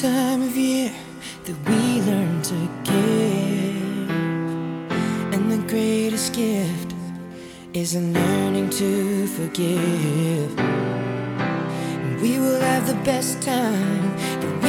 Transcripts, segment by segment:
time of year that we learn to give. And the greatest gift is in learning to forgive. And we will have the best time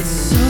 It's so